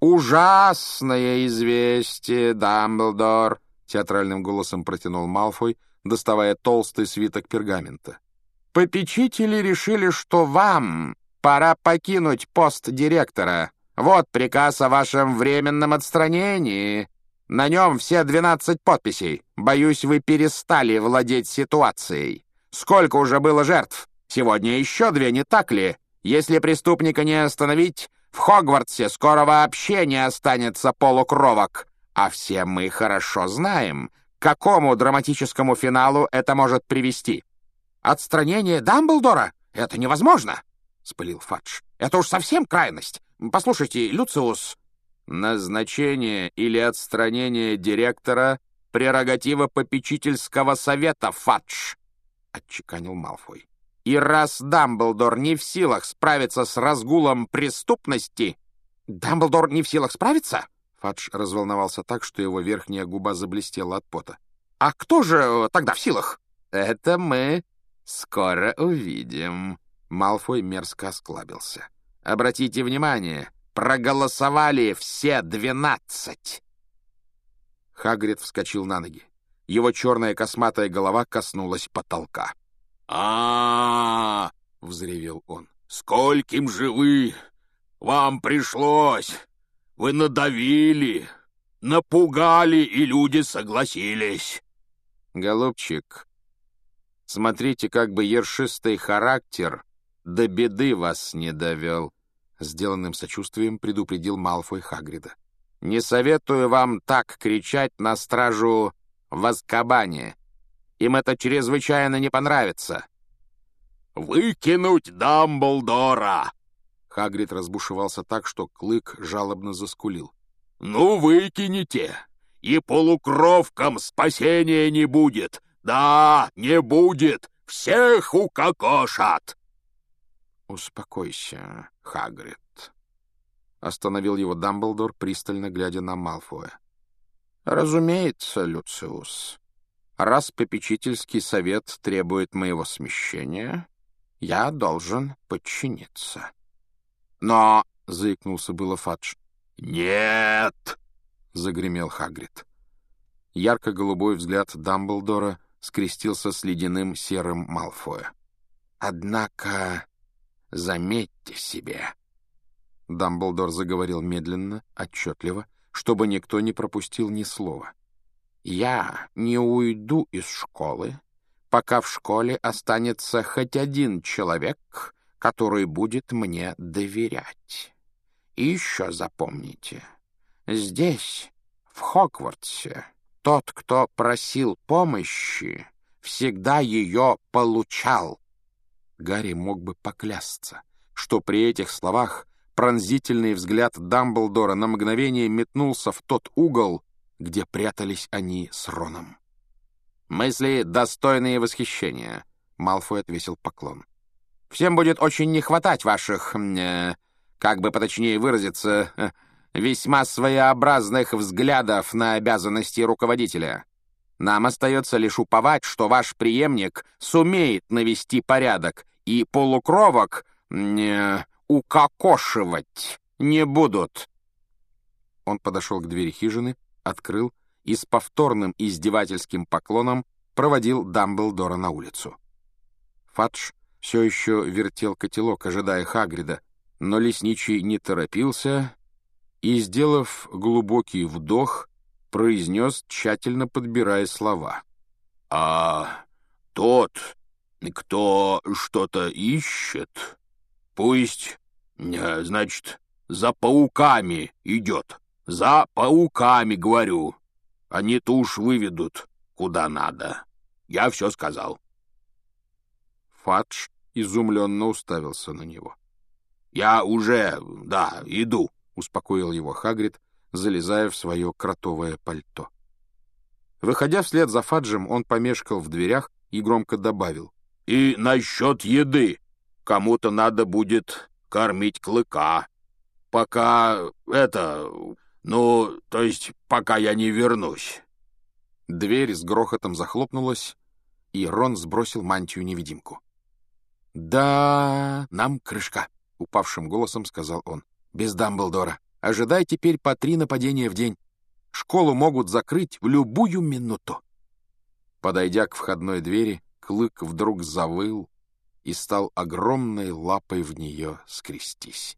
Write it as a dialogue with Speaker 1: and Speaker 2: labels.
Speaker 1: «Ужасное известие, Дамблдор!» — театральным голосом протянул Малфой, доставая толстый свиток пергамента. «Попечители решили, что вам пора покинуть пост директора. Вот приказ о вашем временном отстранении. На нем все двенадцать подписей. Боюсь, вы перестали владеть ситуацией. Сколько уже было жертв? Сегодня еще две, не так ли? Если преступника не остановить, в Хогвартсе скоро вообще не останется полукровок. А все мы хорошо знаем, к какому драматическому финалу это может привести. Отстранение Дамблдора? Это невозможно, — спылил Фадж. Это уж совсем крайность. Послушайте, Люциус... Назначение или отстранение директора — прерогатива попечительского совета, Фадж, — отчеканил Малфой. И раз Дамблдор не в силах справиться с разгулом преступности... Дамблдор не в силах справиться? Фадж разволновался так, что его верхняя губа заблестела от пота. А кто же тогда в силах? Это мы скоро увидим. Малфой мерзко осклабился. Обратите внимание, проголосовали все двенадцать. Хагрид вскочил на ноги. Его черная косматая голова коснулась потолка
Speaker 2: а, взревел он. «Скольким же вы? Вам пришлось! Вы надавили, напугали, и люди согласились!»
Speaker 1: «Голубчик, смотрите, как бы ершистый характер до беды вас не довел!» Сделанным сочувствием предупредил Малфой Хагрида. «Не советую вам так кричать на стражу в Азкабане!» Им это чрезвычайно не понравится».
Speaker 2: «Выкинуть Дамблдора!»
Speaker 1: Хагрид разбушевался так, что Клык жалобно заскулил.
Speaker 2: «Ну, выкинете, и полукровкам спасения не будет. Да, не будет. Всех укокошат!»
Speaker 1: «Успокойся, Хагрид», — остановил его Дамблдор, пристально глядя на Малфоя. «Разумеется, Люциус. Раз попечительский совет требует моего смещения, я должен подчиниться. Но, — заикнулся было Фадж.
Speaker 2: «Нет!» — загремел
Speaker 1: Хагрид. Ярко-голубой взгляд Дамблдора скрестился с ледяным серым Малфоя. «Однако, заметьте себе...» Дамблдор заговорил медленно, отчетливо, чтобы никто не пропустил ни слова. Я не уйду из школы, пока в школе останется хоть один человек, который будет мне доверять. И еще запомните, здесь, в Хогвартсе, тот, кто просил помощи, всегда ее получал. Гарри мог бы поклясться, что при этих словах пронзительный взгляд Дамблдора на мгновение метнулся в тот угол, где прятались они с Роном. «Мысли, достойные восхищения», — Малфой отвесил поклон. «Всем будет очень не хватать ваших, э, как бы поточнее выразиться, э, весьма своеобразных взглядов на обязанности руководителя. Нам остается лишь уповать, что ваш преемник сумеет навести порядок, и полукровок э, укокошивать не будут». Он подошел к двери хижины, открыл и с повторным издевательским поклоном проводил Дамблдора на улицу. Фадж все еще вертел котелок, ожидая Хагрида, но лесничий не торопился и, сделав глубокий вдох, произнес, тщательно подбирая слова.
Speaker 2: «А тот, кто что-то ищет, пусть, э, значит, за пауками идет». За пауками, говорю. Они-то уж выведут, куда надо. Я все сказал.
Speaker 1: Фадж изумленно уставился на него.
Speaker 2: «Я уже, да, иду», —
Speaker 1: успокоил его Хагрид, залезая в свое кротовое пальто. Выходя вслед за Фаджем, он помешкал в дверях и громко добавил.
Speaker 2: «И насчет еды. Кому-то надо будет кормить клыка. Пока это... «Ну, то есть, пока я не вернусь».
Speaker 1: Дверь с грохотом захлопнулась, и Рон сбросил мантию-невидимку. «Да, нам крышка», — упавшим голосом сказал он. «Без Дамблдора». Ожидай теперь по три нападения в день. Школу могут закрыть в любую минуту. Подойдя к входной двери, Клык вдруг завыл и стал огромной лапой в нее скрестись.